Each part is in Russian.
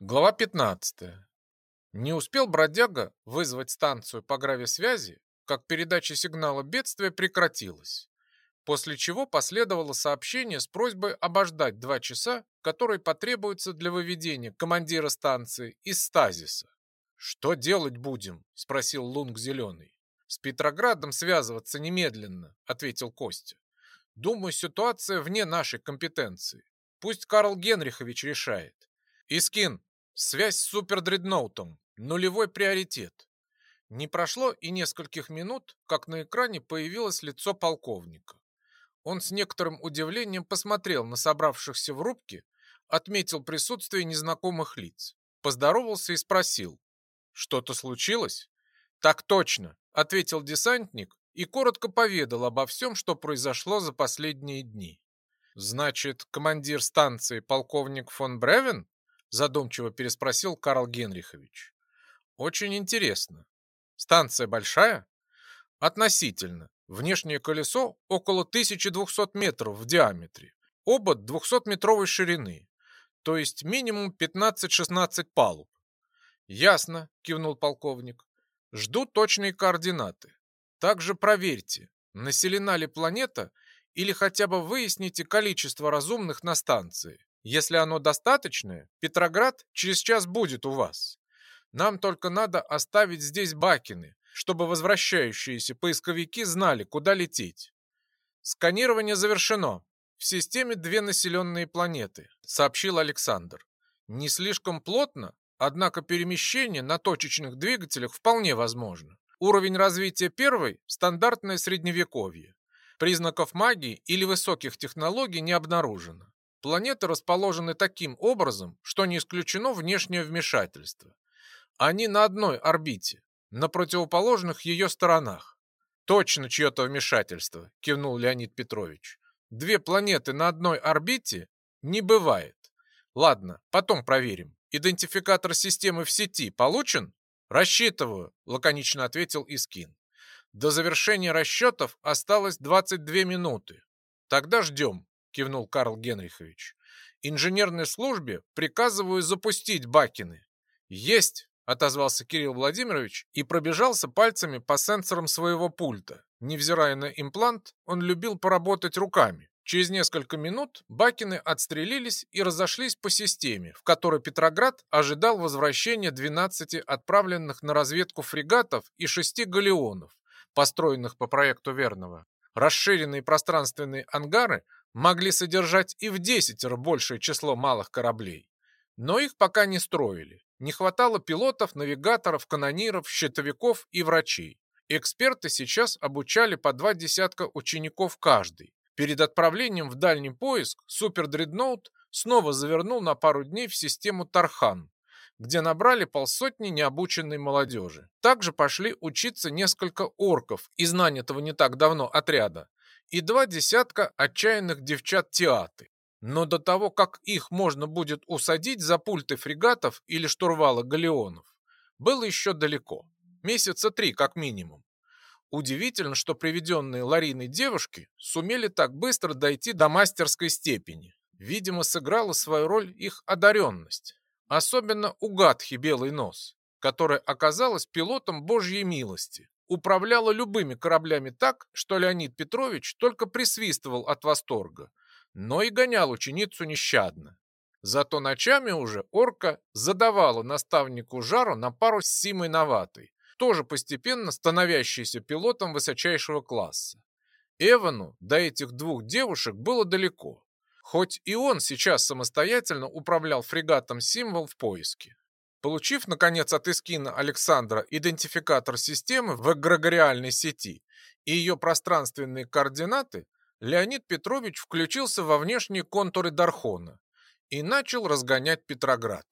Глава 15. Не успел бродяга вызвать станцию по грависвязи, как передача сигнала бедствия прекратилась, после чего последовало сообщение с просьбой обождать два часа, которые потребуются для выведения командира станции из стазиса. «Что делать будем?» – спросил Лунг Зеленый. «С Петроградом связываться немедленно», – ответил Костя. «Думаю, ситуация вне нашей компетенции. Пусть Карл Генрихович решает. Искин, Связь с супердредноутом. Нулевой приоритет. Не прошло и нескольких минут, как на экране появилось лицо полковника. Он с некоторым удивлением посмотрел на собравшихся в рубке, отметил присутствие незнакомых лиц, поздоровался и спросил. «Что-то случилось?» «Так точно», — ответил десантник и коротко поведал обо всем, что произошло за последние дни. «Значит, командир станции полковник фон Бревен?» Задумчиво переспросил Карл Генрихович. Очень интересно. Станция большая? Относительно. Внешнее колесо около 1200 метров в диаметре. Обод 200-метровой ширины, то есть минимум 15-16 палуб. Ясно, кивнул полковник. Жду точные координаты. Также проверьте, населена ли планета или хотя бы выясните количество разумных на станции. Если оно достаточное, Петроград через час будет у вас. Нам только надо оставить здесь Бакины, чтобы возвращающиеся поисковики знали, куда лететь. Сканирование завершено. В системе две населенные планеты, сообщил Александр. Не слишком плотно, однако перемещение на точечных двигателях вполне возможно. Уровень развития первой – стандартное средневековье. Признаков магии или высоких технологий не обнаружено. Планеты расположены таким образом, что не исключено внешнее вмешательство. Они на одной орбите, на противоположных ее сторонах. Точно чье-то вмешательство, кивнул Леонид Петрович. Две планеты на одной орбите не бывает. Ладно, потом проверим. Идентификатор системы в сети получен? Рассчитываю, лаконично ответил Искин. До завершения расчетов осталось 22 минуты. Тогда ждем кивнул Карл Генрихович. Инженерной службе приказываю запустить Бакины. Есть, отозвался Кирилл Владимирович и пробежался пальцами по сенсорам своего пульта. Невзирая на имплант, он любил поработать руками. Через несколько минут Бакины отстрелились и разошлись по системе, в которой Петроград ожидал возвращения 12 отправленных на разведку фрегатов и 6 галеонов, построенных по проекту Верного. Расширенные пространственные ангары могли содержать и в десятеро большее число малых кораблей. Но их пока не строили. Не хватало пилотов, навигаторов, канониров, щитовиков и врачей. Эксперты сейчас обучали по два десятка учеников каждый. Перед отправлением в дальний поиск супердредноут снова завернул на пару дней в систему Тархан, где набрали полсотни необученной молодежи. Также пошли учиться несколько орков из нанятого не так давно отряда, и два десятка отчаянных девчат театы. Но до того, как их можно будет усадить за пульты фрегатов или штурвала галеонов, было еще далеко. Месяца три как минимум. Удивительно, что приведенные Лариной девушки сумели так быстро дойти до мастерской степени. Видимо, сыграла свою роль их одаренность. Особенно у Гатхи Белый Нос, которая оказалась пилотом Божьей милости управляла любыми кораблями так, что Леонид Петрович только присвистывал от восторга, но и гонял ученицу нещадно. Зато ночами уже орка задавала наставнику жару на пару с Симой Новатой, тоже постепенно становящейся пилотом высочайшего класса. Эвану до этих двух девушек было далеко, хоть и он сейчас самостоятельно управлял фрегатом «Символ» в поиске. Получив, наконец, от Искина Александра идентификатор системы в эгрегориальной сети и ее пространственные координаты, Леонид Петрович включился во внешние контуры Дархона и начал разгонять Петроград.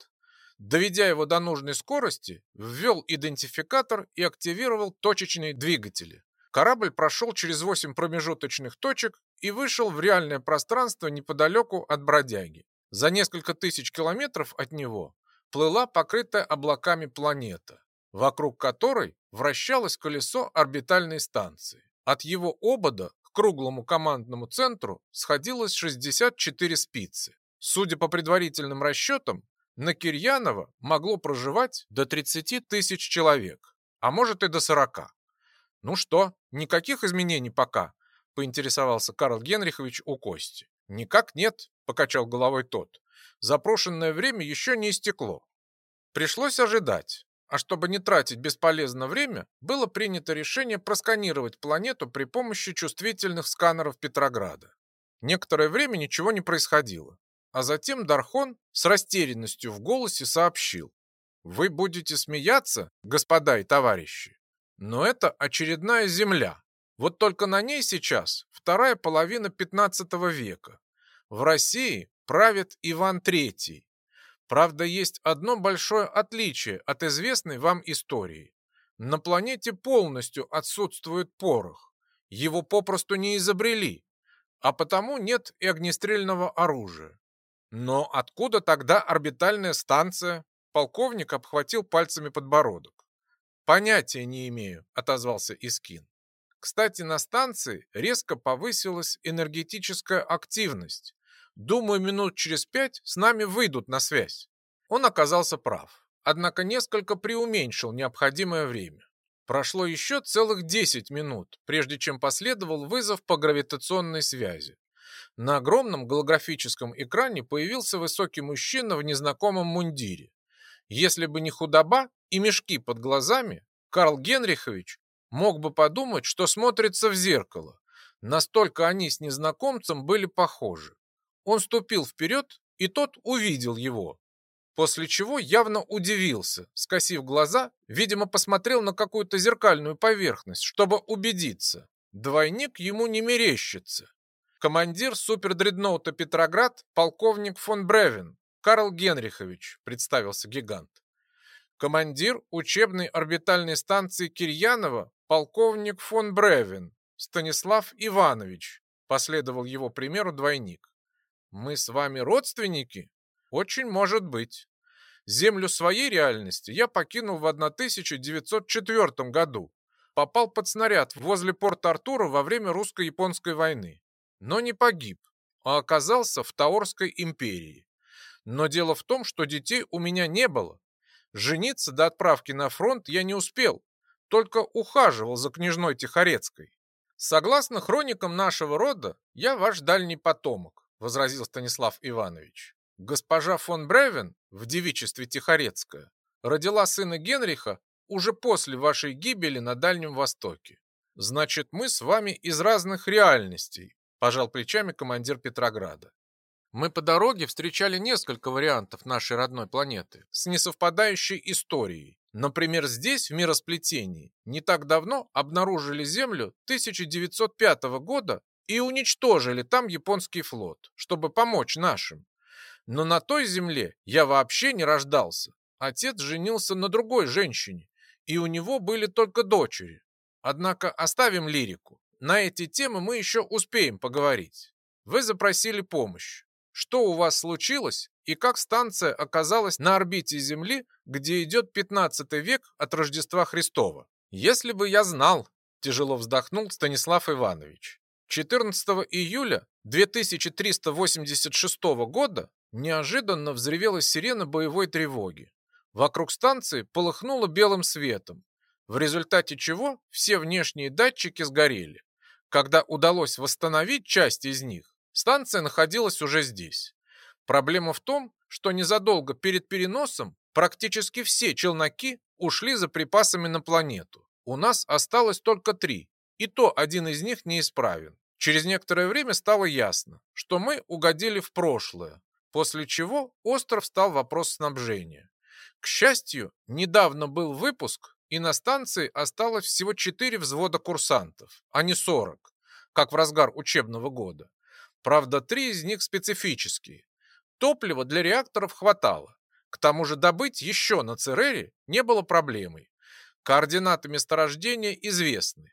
Доведя его до нужной скорости, ввел идентификатор и активировал точечные двигатели. Корабль прошел через 8 промежуточных точек и вышел в реальное пространство неподалеку от Бродяги. За несколько тысяч километров от него плыла покрытая облаками планета, вокруг которой вращалось колесо орбитальной станции. От его обода к круглому командному центру сходилось 64 спицы. Судя по предварительным расчетам, на Кирьянова могло проживать до 30 тысяч человек, а может и до 40. Ну что, никаких изменений пока? Поинтересовался Карл Генрихович у Кости. Никак нет, покачал головой тот. Запрошенное время еще не истекло. Пришлось ожидать. А чтобы не тратить бесполезно время, было принято решение просканировать планету при помощи чувствительных сканеров Петрограда. Некоторое время ничего не происходило. А затем Дархон с растерянностью в голосе сообщил. «Вы будете смеяться, господа и товарищи, но это очередная Земля. Вот только на ней сейчас вторая половина 15 века. В России правит Иван III, Правда, есть одно большое отличие от известной вам истории. На планете полностью отсутствует порох. Его попросту не изобрели, а потому нет и огнестрельного оружия. Но откуда тогда орбитальная станция? Полковник обхватил пальцами подбородок. Понятия не имею, отозвался Искин. Кстати, на станции резко повысилась энергетическая активность. Думаю, минут через пять с нами выйдут на связь. Он оказался прав, однако несколько преуменьшил необходимое время. Прошло еще целых 10 минут, прежде чем последовал вызов по гравитационной связи. На огромном голографическом экране появился высокий мужчина в незнакомом мундире. Если бы не худоба и мешки под глазами, Карл Генрихович мог бы подумать, что смотрится в зеркало. Настолько они с незнакомцем были похожи. Он ступил вперед, и тот увидел его. После чего явно удивился, скосив глаза, видимо, посмотрел на какую-то зеркальную поверхность, чтобы убедиться. Двойник ему не мерещится. Командир супердредноута «Петроград» полковник фон Бревен, Карл Генрихович, представился гигант. Командир учебной орбитальной станции Кирьянова полковник фон Бревен, Станислав Иванович, последовал его примеру двойник. Мы с вами родственники? Очень может быть. Землю своей реальности я покинул в 1904 году. Попал под снаряд возле порта Артура во время русско-японской войны. Но не погиб, а оказался в Таорской империи. Но дело в том, что детей у меня не было. Жениться до отправки на фронт я не успел, только ухаживал за княжной Тихорецкой. Согласно хроникам нашего рода, я ваш дальний потомок. — возразил Станислав Иванович. «Госпожа фон Бревен в девичестве Тихорецкая родила сына Генриха уже после вашей гибели на Дальнем Востоке. Значит, мы с вами из разных реальностей», — пожал плечами командир Петрограда. Мы по дороге встречали несколько вариантов нашей родной планеты с несовпадающей историей. Например, здесь, в миросплетении, не так давно обнаружили Землю 1905 года и уничтожили там японский флот, чтобы помочь нашим. Но на той земле я вообще не рождался. Отец женился на другой женщине, и у него были только дочери. Однако оставим лирику. На эти темы мы еще успеем поговорить. Вы запросили помощь. Что у вас случилось и как станция оказалась на орбите Земли, где идет 15 век от Рождества Христова? Если бы я знал, тяжело вздохнул Станислав Иванович. 14 июля 2386 года неожиданно взревела сирена боевой тревоги. Вокруг станции полыхнуло белым светом, в результате чего все внешние датчики сгорели. Когда удалось восстановить часть из них, станция находилась уже здесь. Проблема в том, что незадолго перед переносом практически все челноки ушли за припасами на планету. У нас осталось только три, и то один из них неисправен. Через некоторое время стало ясно, что мы угодили в прошлое, после чего остров стал вопрос снабжения. К счастью, недавно был выпуск, и на станции осталось всего 4 взвода курсантов, а не 40, как в разгар учебного года. Правда, три из них специфические. Топлива для реакторов хватало. К тому же добыть еще на Церере не было проблемой. Координаты месторождения известны.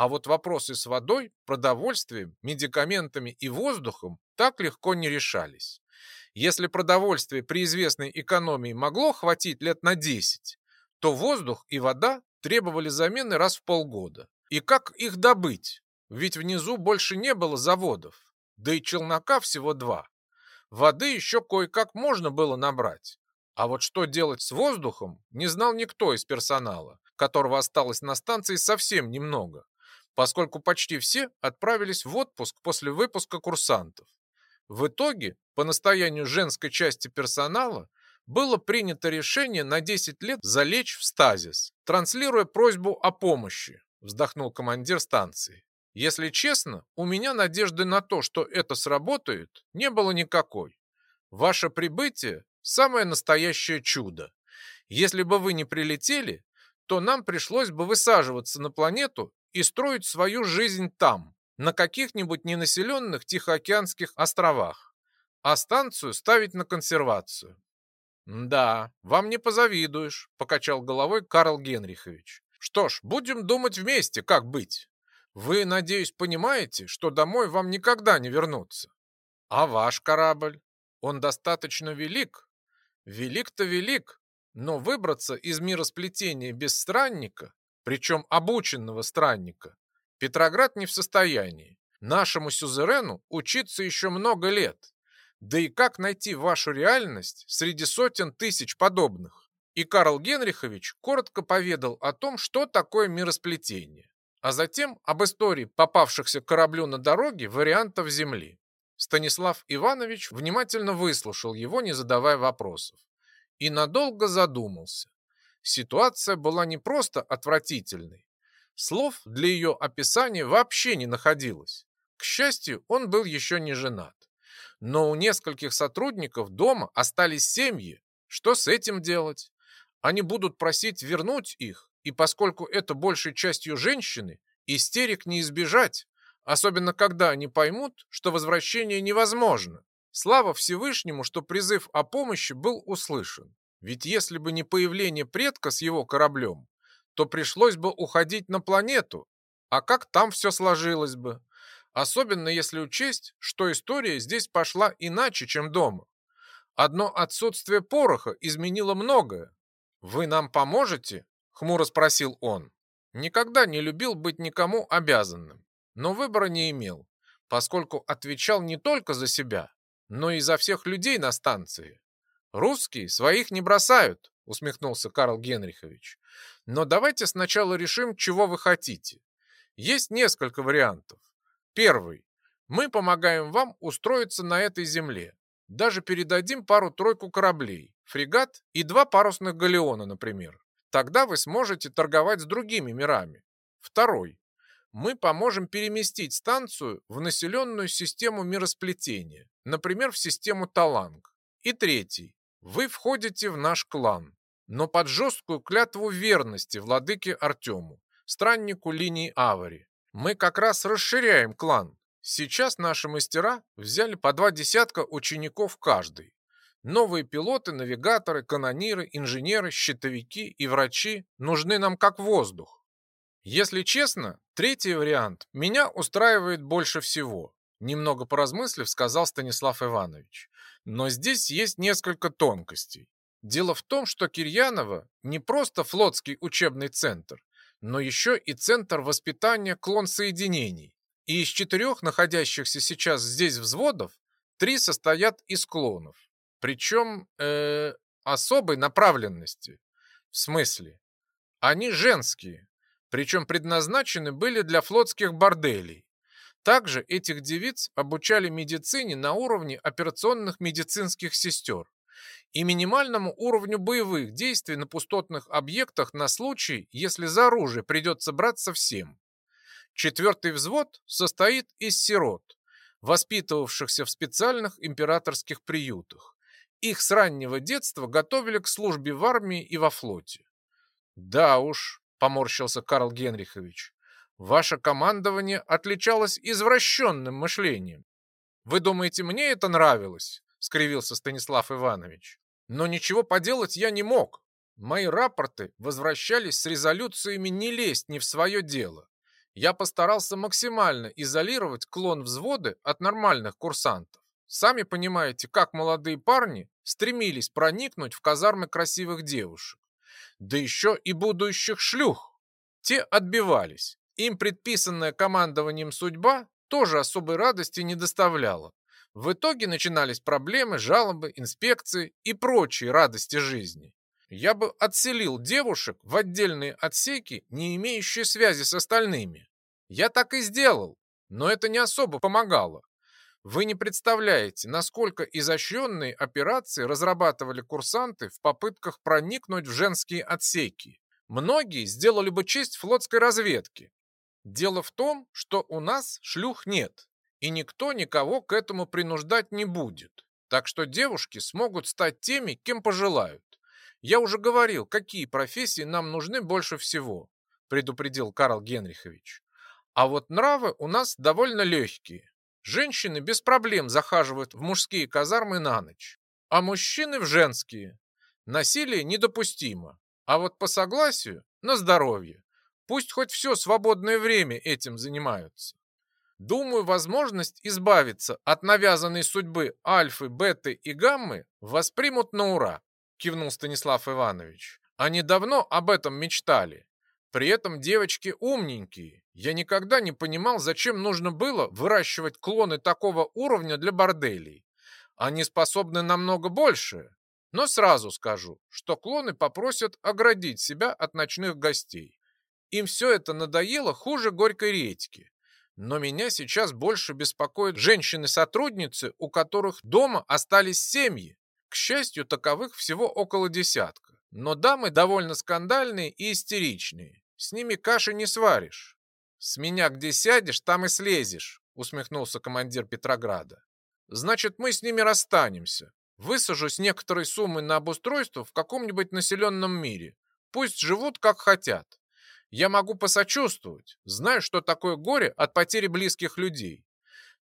А вот вопросы с водой, продовольствием, медикаментами и воздухом так легко не решались. Если продовольствие при известной экономии могло хватить лет на 10, то воздух и вода требовали замены раз в полгода. И как их добыть? Ведь внизу больше не было заводов, да и челнока всего два. Воды еще кое-как можно было набрать, А вот что делать с воздухом, не знал никто из персонала, которого осталось на станции совсем немного, поскольку почти все отправились в отпуск после выпуска курсантов. В итоге, по настоянию женской части персонала, было принято решение на 10 лет залечь в стазис, транслируя просьбу о помощи, вздохнул командир станции. Если честно, у меня надежды на то, что это сработает, не было никакой. Ваше прибытие – самое настоящее чудо. Если бы вы не прилетели, то нам пришлось бы высаживаться на планету и строить свою жизнь там, на каких-нибудь ненаселенных Тихоокеанских островах, а станцию ставить на консервацию. «Да, вам не позавидуешь», — покачал головой Карл Генрихович. «Что ж, будем думать вместе, как быть. Вы, надеюсь, понимаете, что домой вам никогда не вернуться. А ваш корабль? Он достаточно велик? Велик-то велик, но выбраться из мира сплетения без странника, причем обученного странника, Петроград не в состоянии. Нашему сюзерену учиться еще много лет. Да и как найти вашу реальность среди сотен тысяч подобных? И Карл Генрихович коротко поведал о том, что такое миросплетение, а затем об истории попавшихся кораблю на дороге вариантов Земли. Станислав Иванович внимательно выслушал его, не задавая вопросов, и надолго задумался. Ситуация была не просто отвратительной. Слов для ее описания вообще не находилось. К счастью, он был еще не женат. Но у нескольких сотрудников дома остались семьи. Что с этим делать? Они будут просить вернуть их, и поскольку это большей частью женщины, истерик не избежать, особенно когда они поймут, что возвращение невозможно. Слава Всевышнему, что призыв о помощи был услышан. Ведь если бы не появление предка с его кораблем, то пришлось бы уходить на планету. А как там все сложилось бы? Особенно если учесть, что история здесь пошла иначе, чем дома. Одно отсутствие пороха изменило многое. «Вы нам поможете?» — хмуро спросил он. Никогда не любил быть никому обязанным, но выбора не имел, поскольку отвечал не только за себя, но и за всех людей на станции. «Русские своих не бросают», — усмехнулся Карл Генрихович. «Но давайте сначала решим, чего вы хотите. Есть несколько вариантов. Первый. Мы помогаем вам устроиться на этой земле. Даже передадим пару-тройку кораблей, фрегат и два парусных галеона, например. Тогда вы сможете торговать с другими мирами. Второй. Мы поможем переместить станцию в населенную систему миросплетения, например, в систему Таланг. И третий. Вы входите в наш клан, но под жесткую клятву верности владыке Артему, страннику линии Авари. Мы как раз расширяем клан. Сейчас наши мастера взяли по два десятка учеников каждый. Новые пилоты, навигаторы, канониры, инженеры, щитовики и врачи нужны нам как воздух. Если честно, третий вариант меня устраивает больше всего. Немного поразмыслив, сказал Станислав Иванович. Но здесь есть несколько тонкостей. Дело в том, что Кирьяново не просто флотский учебный центр, но еще и центр воспитания клон-соединений. И из четырех находящихся сейчас здесь взводов, три состоят из клонов. Причем э, особой направленности. В смысле? Они женские, причем предназначены были для флотских борделей. Также этих девиц обучали медицине на уровне операционных медицинских сестер и минимальному уровню боевых действий на пустотных объектах на случай, если за оружие придется браться всем. Четвертый взвод состоит из сирот, воспитывавшихся в специальных императорских приютах. Их с раннего детства готовили к службе в армии и во флоте. «Да уж», — поморщился Карл Генрихович, «ваше командование отличалось извращенным мышлением. Вы думаете, мне это нравилось?» — скривился Станислав Иванович. «Но ничего поделать я не мог. Мои рапорты возвращались с резолюциями не лезть не в свое дело. Я постарался максимально изолировать клон взводы от нормальных курсантов. Сами понимаете, как молодые парни стремились проникнуть в казармы красивых девушек. Да еще и будущих шлюх. Те отбивались. Им предписанная командованием судьба тоже особой радости не доставляла В итоге начинались проблемы, жалобы, инспекции и прочие радости жизни. Я бы отселил девушек в отдельные отсеки, не имеющие связи с остальными. Я так и сделал, но это не особо помогало. Вы не представляете, насколько изощренные операции разрабатывали курсанты в попытках проникнуть в женские отсеки. Многие сделали бы честь флотской разведки. Дело в том, что у нас шлюх нет, и никто никого к этому принуждать не будет. Так что девушки смогут стать теми, кем пожелают. Я уже говорил, какие профессии нам нужны больше всего, предупредил Карл Генрихович. А вот нравы у нас довольно легкие. Женщины без проблем захаживают в мужские казармы на ночь, а мужчины в женские. Насилие недопустимо, а вот по согласию на здоровье. Пусть хоть все свободное время этим занимаются. Думаю, возможность избавиться от навязанной судьбы альфы, беты и гаммы воспримут на ура, кивнул Станислав Иванович. Они давно об этом мечтали. При этом девочки умненькие. Я никогда не понимал, зачем нужно было выращивать клоны такого уровня для борделей. Они способны намного больше. Но сразу скажу, что клоны попросят оградить себя от ночных гостей. Им все это надоело хуже горькой редьки. Но меня сейчас больше беспокоят женщины-сотрудницы, у которых дома остались семьи. К счастью, таковых всего около десятка. Но дамы довольно скандальные и истеричные. С ними каши не сваришь. С меня где сядешь, там и слезешь, усмехнулся командир Петрограда. Значит, мы с ними расстанемся. Высажу с некоторой суммы на обустройство в каком-нибудь населенном мире. Пусть живут как хотят. Я могу посочувствовать, знаю, что такое горе от потери близких людей.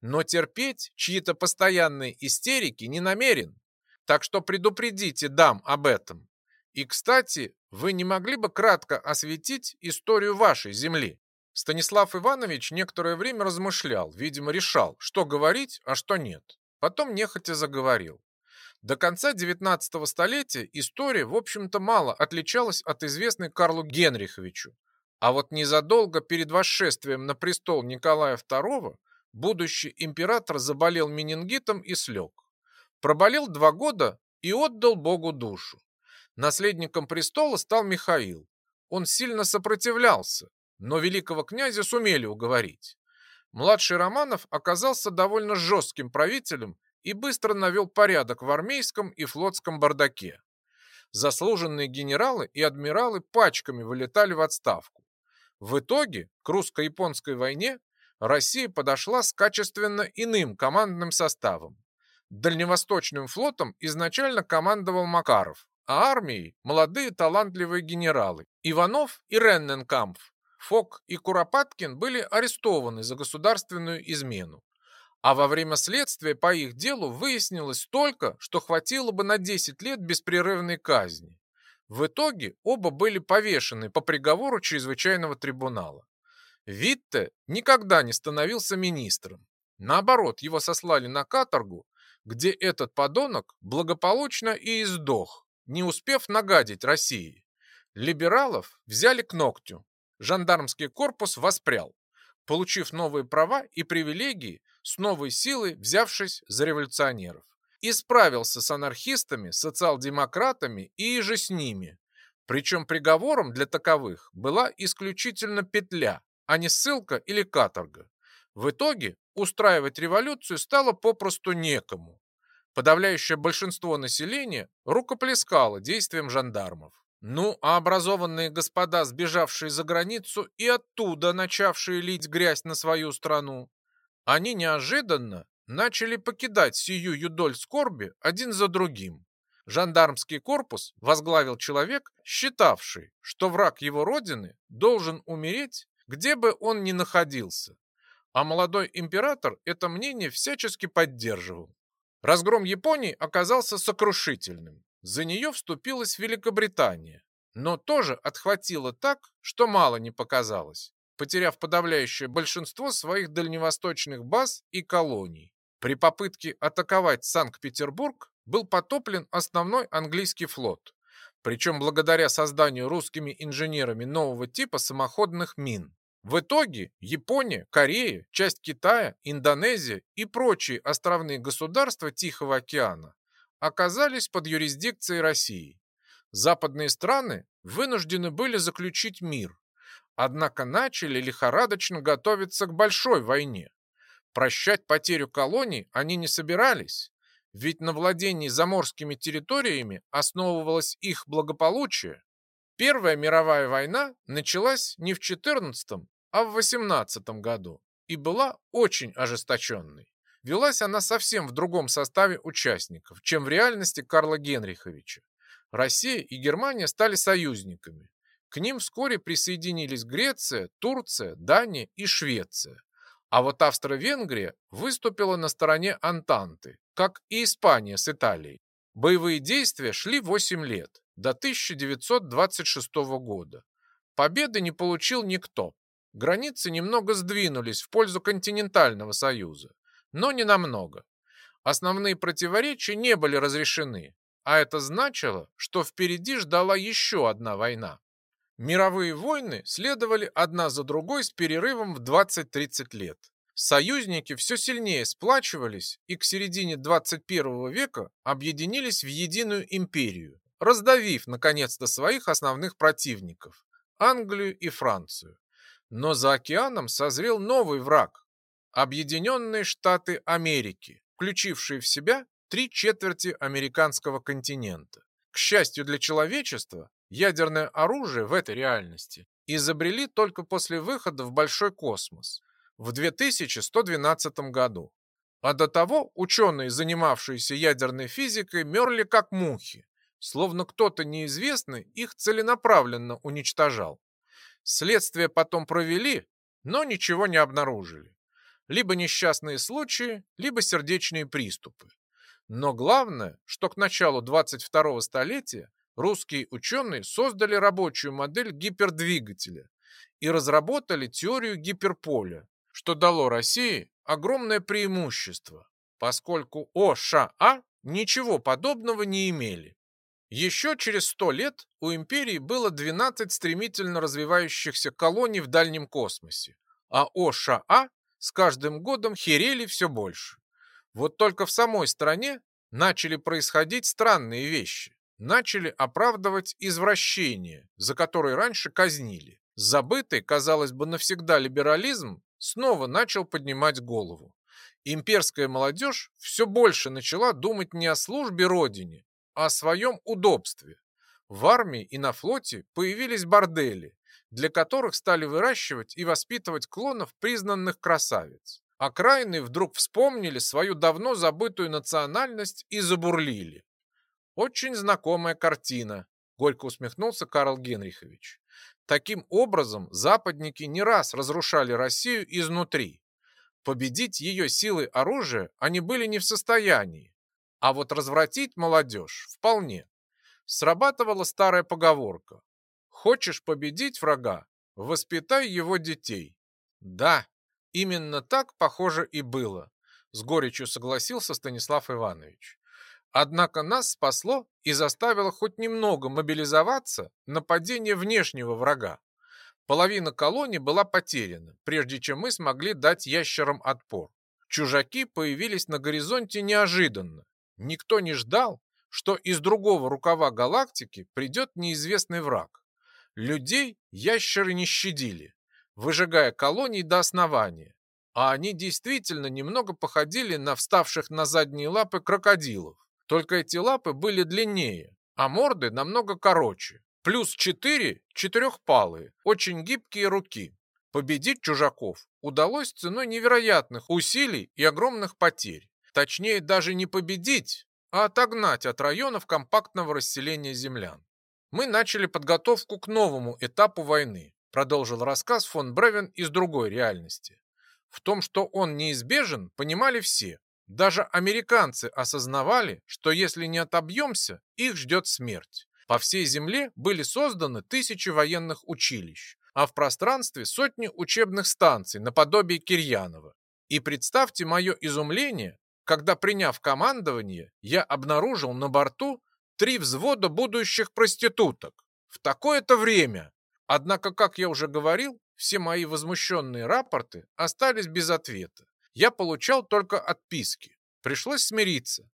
Но терпеть чьи-то постоянные истерики не намерен. Так что предупредите дам об этом. И, кстати, вы не могли бы кратко осветить историю вашей земли? Станислав Иванович некоторое время размышлял, видимо, решал, что говорить, а что нет. Потом нехотя заговорил. До конца XIX столетия история, в общем-то, мало отличалась от известной Карлу Генриховичу. А вот незадолго перед восшествием на престол Николая II будущий император заболел менингитом и слег. Проболел два года и отдал Богу душу. Наследником престола стал Михаил. Он сильно сопротивлялся, но великого князя сумели уговорить. Младший Романов оказался довольно жестким правителем и быстро навел порядок в армейском и флотском бардаке. Заслуженные генералы и адмиралы пачками вылетали в отставку. В итоге к русско-японской войне Россия подошла с качественно иным командным составом. Дальневосточным флотом изначально командовал Макаров, а армией – молодые талантливые генералы Иванов и Ренненкампф. Фок и Куропаткин были арестованы за государственную измену. А во время следствия по их делу выяснилось столько, что хватило бы на 10 лет беспрерывной казни. В итоге оба были повешены по приговору чрезвычайного трибунала. Витте никогда не становился министром. Наоборот, его сослали на каторгу, где этот подонок благополучно и издох, не успев нагадить России. Либералов взяли к ногтю. Жандармский корпус воспрял, получив новые права и привилегии, с новой силой взявшись за революционеров. И справился с анархистами, социал-демократами и же с ними. Причем приговором для таковых была исключительно петля, а не ссылка или каторга. В итоге устраивать революцию стало попросту некому. Подавляющее большинство населения рукоплескало действиям жандармов. Ну, а образованные господа, сбежавшие за границу и оттуда начавшие лить грязь на свою страну, они неожиданно начали покидать сию юдоль скорби один за другим. Жандармский корпус возглавил человек, считавший, что враг его родины должен умереть, где бы он ни находился. А молодой император это мнение всячески поддерживал. Разгром Японии оказался сокрушительным. За нее вступилась Великобритания, но тоже отхватила так, что мало не показалось, потеряв подавляющее большинство своих дальневосточных баз и колоний. При попытке атаковать Санкт-Петербург был потоплен основной английский флот, причем благодаря созданию русскими инженерами нового типа самоходных мин. В итоге Япония, Корея, часть Китая, Индонезия и прочие островные государства Тихого океана оказались под юрисдикцией России. Западные страны вынуждены были заключить мир, однако начали лихорадочно готовиться к большой войне. Прощать потерю колоний они не собирались, ведь на владении заморскими территориями основывалось их благополучие. Первая мировая война началась не в 14 а в 18 году и была очень ожесточенной. Велась она совсем в другом составе участников, чем в реальности Карла Генриховича. Россия и Германия стали союзниками. К ним вскоре присоединились Греция, Турция, Дания и Швеция. А вот Австро-Венгрия выступила на стороне Антанты, как и Испания с Италией. Боевые действия шли 8 лет, до 1926 года. Победы не получил никто. Границы немного сдвинулись в пользу континентального союза, но не намного. Основные противоречия не были разрешены, а это значило, что впереди ждала еще одна война. Мировые войны следовали одна за другой с перерывом в 20-30 лет. Союзники все сильнее сплачивались и к середине 21 века объединились в единую империю, раздавив наконец-то своих основных противников – Англию и Францию. Но за океаном созрел новый враг – Объединенные Штаты Америки, включившие в себя три четверти американского континента. К счастью для человечества, ядерное оружие в этой реальности изобрели только после выхода в большой космос в 2112 году. А до того ученые, занимавшиеся ядерной физикой, мерли как мухи, словно кто-то неизвестный их целенаправленно уничтожал. Следствие потом провели, но ничего не обнаружили. Либо несчастные случаи, либо сердечные приступы. Но главное, что к началу 22 столетия русские ученые создали рабочую модель гипердвигателя и разработали теорию гиперполя, что дало России огромное преимущество, поскольку ОША ничего подобного не имели. Еще через сто лет у империи было 12 стремительно развивающихся колоний в дальнем космосе, а ОША с каждым годом херели все больше. Вот только в самой стране начали происходить странные вещи. Начали оправдывать извращения, за которые раньше казнили. Забытый, казалось бы, навсегда либерализм снова начал поднимать голову. Имперская молодежь все больше начала думать не о службе Родине, о своем удобстве. В армии и на флоте появились бордели, для которых стали выращивать и воспитывать клонов признанных красавиц. Окраины вдруг вспомнили свою давно забытую национальность и забурлили. Очень знакомая картина, горько усмехнулся Карл Генрихович. Таким образом, западники не раз разрушали Россию изнутри. Победить ее силой оружия они были не в состоянии, а вот развратить молодежь вполне. Срабатывала старая поговорка. Хочешь победить врага? Воспитай его детей. Да, именно так, похоже, и было, с горечью согласился Станислав Иванович. Однако нас спасло и заставило хоть немного мобилизоваться нападение внешнего врага. Половина колонии была потеряна, прежде чем мы смогли дать ящерам отпор. Чужаки появились на горизонте неожиданно Никто не ждал, что из другого рукава галактики придет неизвестный враг. Людей ящеры не щадили, выжигая колонии до основания. А они действительно немного походили на вставших на задние лапы крокодилов. Только эти лапы были длиннее, а морды намного короче. Плюс четыре четырехпалые, очень гибкие руки. Победить чужаков удалось ценой невероятных усилий и огромных потерь. Точнее, даже не победить, а отогнать от районов компактного расселения землян. Мы начали подготовку к новому этапу войны, продолжил рассказ фон Бревен из другой реальности. В том, что он неизбежен, понимали все. Даже американцы осознавали, что если не отобьемся, их ждет смерть. По всей земле были созданы тысячи военных училищ, а в пространстве сотни учебных станций наподобие Кирьянова. И представьте мое изумление, когда, приняв командование, я обнаружил на борту три взвода будущих проституток. В такое-то время. Однако, как я уже говорил, Все мои возмущенные рапорты остались без ответа. Я получал только отписки. Пришлось смириться.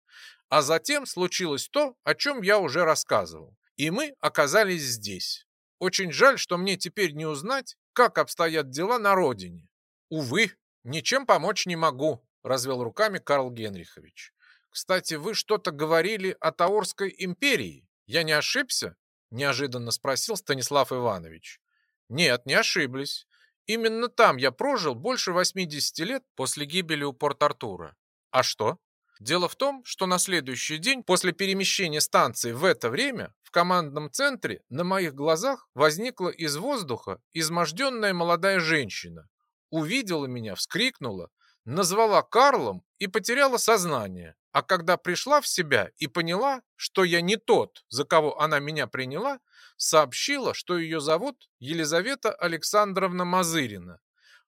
А затем случилось то, о чем я уже рассказывал. И мы оказались здесь. Очень жаль, что мне теперь не узнать, как обстоят дела на родине. Увы, ничем помочь не могу, развел руками Карл Генрихович. Кстати, вы что-то говорили о Таорской империи. Я не ошибся? Неожиданно спросил Станислав Иванович. Нет, не ошиблись. Именно там я прожил больше 80 лет после гибели у Порт-Артура. А что? Дело в том, что на следующий день после перемещения станции в это время в командном центре на моих глазах возникла из воздуха изможденная молодая женщина. Увидела меня, вскрикнула, назвала Карлом и потеряла сознание. А когда пришла в себя и поняла, что я не тот, за кого она меня приняла, сообщила, что ее зовут Елизавета Александровна Мазырина.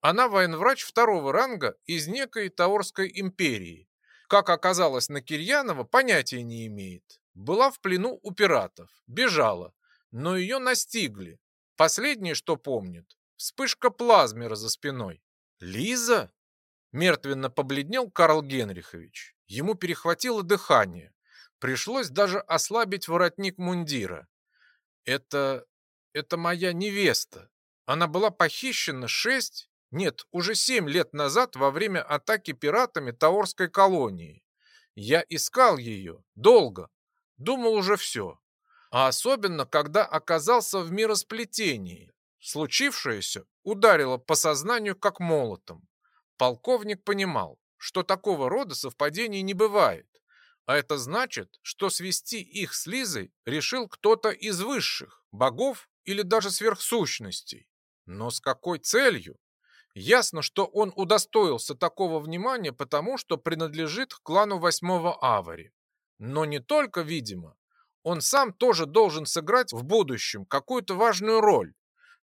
Она военврач второго ранга из некой Таорской империи. Как оказалось на Кирьянова, понятия не имеет. Была в плену у пиратов, бежала, но ее настигли. Последнее, что помнит, вспышка плазмера за спиной. «Лиза?» Мертвенно побледнел Карл Генрихович. Ему перехватило дыхание. Пришлось даже ослабить воротник мундира. Это... это моя невеста. Она была похищена шесть, нет, уже семь лет назад во время атаки пиратами Таорской колонии. Я искал ее. Долго. Думал уже все. А особенно, когда оказался в миросплетении. Случившееся ударило по сознанию как молотом. Полковник понимал, что такого рода совпадений не бывает. А это значит, что свести их с Лизой решил кто-то из высших, богов или даже сверхсущностей. Но с какой целью? Ясно, что он удостоился такого внимания, потому что принадлежит к клану восьмого Авари. Но не только, видимо. Он сам тоже должен сыграть в будущем какую-то важную роль.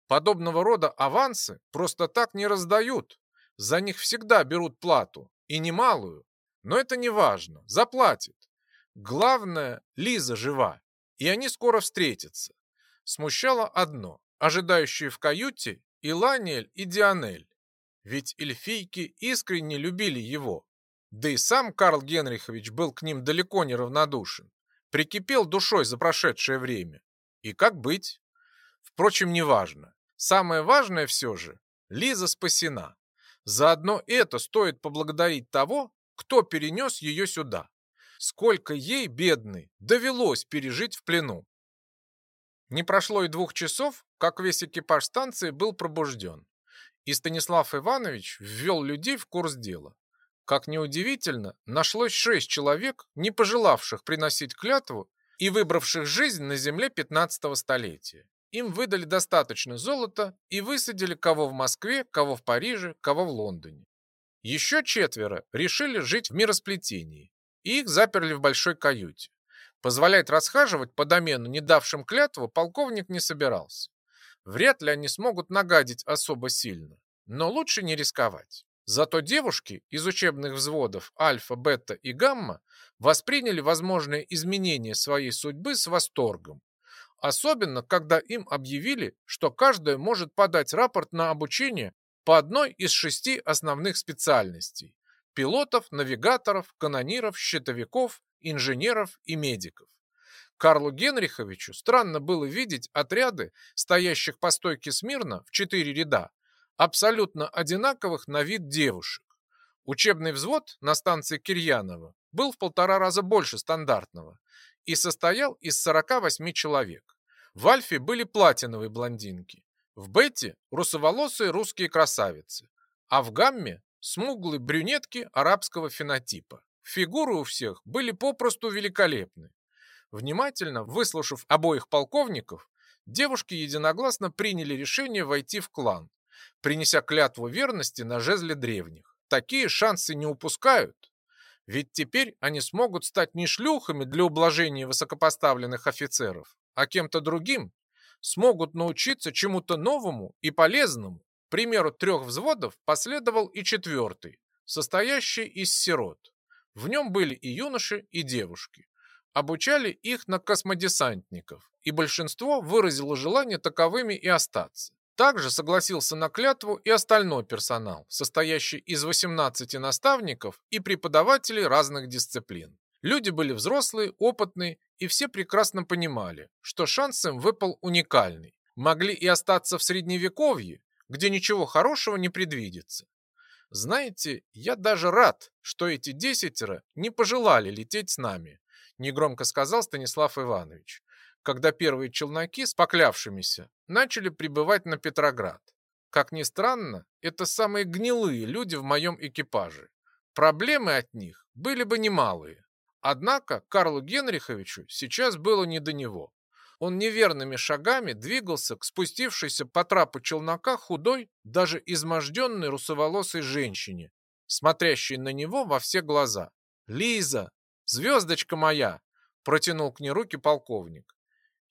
Подобного рода авансы просто так не раздают. За них всегда берут плату, и немалую. Но это не важно, заплатит. Главное, Лиза жива, и они скоро встретятся. Смущало одно, ожидающие в каюте Иланиэль и Дианель. Ведь эльфийки искренне любили его. Да и сам Карл Генрихович был к ним далеко не равнодушен. Прикипел душой за прошедшее время. И как быть? Впрочем, неважно. Самое важное все же, Лиза спасена. Заодно это стоит поблагодарить того, кто перенес ее сюда. Сколько ей, бедной, довелось пережить в плену. Не прошло и двух часов, как весь экипаж станции был пробужден. И Станислав Иванович ввел людей в курс дела. Как неудивительно, нашлось шесть человек, не пожелавших приносить клятву и выбравших жизнь на земле 15 столетия. Им выдали достаточно золота и высадили кого в Москве, кого в Париже, кого в Лондоне. Еще четверо решили жить в миросплетении, и их заперли в большой каюте. Позволять расхаживать по домену, не давшим клятву, полковник не собирался. Вряд ли они смогут нагадить особо сильно, но лучше не рисковать. Зато девушки из учебных взводов Альфа, Бета и Гамма восприняли возможные изменения своей судьбы с восторгом Особенно, когда им объявили, что каждая может подать рапорт на обучение по одной из шести основных специальностей – пилотов, навигаторов, канониров, щитовиков, инженеров и медиков. Карлу Генриховичу странно было видеть отряды, стоящих по стойке смирно в четыре ряда, абсолютно одинаковых на вид девушек. Учебный взвод на станции Кирьянова был в полтора раза больше стандартного и состоял из 48 человек. В Альфе были платиновые блондинки, в Бетте – русоволосые русские красавицы, а в Гамме – смуглые брюнетки арабского фенотипа. Фигуры у всех были попросту великолепны. Внимательно выслушав обоих полковников, девушки единогласно приняли решение войти в клан, принеся клятву верности на жезле древних. Такие шансы не упускают. Ведь теперь они смогут стать не шлюхами для ублажения высокопоставленных офицеров, а кем-то другим, смогут научиться чему-то новому и полезному. К примеру трех взводов последовал и четвертый, состоящий из сирот. В нем были и юноши, и девушки. Обучали их на космодесантников, и большинство выразило желание таковыми и остаться. Также согласился на клятву и остальной персонал, состоящий из 18 наставников и преподавателей разных дисциплин. Люди были взрослые, опытные, и все прекрасно понимали, что шанс им выпал уникальный. Могли и остаться в средневековье, где ничего хорошего не предвидится. Знаете, я даже рад, что эти десятеро не пожелали лететь с нами, негромко сказал Станислав Иванович, когда первые челноки с поклявшимися начали прибывать на Петроград. Как ни странно, это самые гнилые люди в моем экипаже. Проблемы от них были бы немалые. Однако Карлу Генриховичу сейчас было не до него. Он неверными шагами двигался к спустившейся по трапу челнока худой, даже изможденной русоволосой женщине, смотрящей на него во все глаза. «Лиза! Звездочка моя!» протянул к ней руки полковник.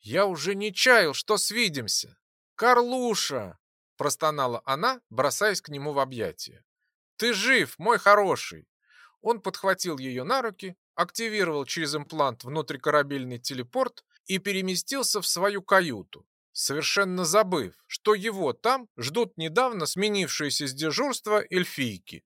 «Я уже не чаял, что свидимся!» «Карлуша!» простонала она, бросаясь к нему в объятия. «Ты жив, мой хороший!» Он подхватил ее на руки, активировал через имплант внутрикорабельный телепорт и переместился в свою каюту, совершенно забыв, что его там ждут недавно сменившиеся с дежурства эльфийки.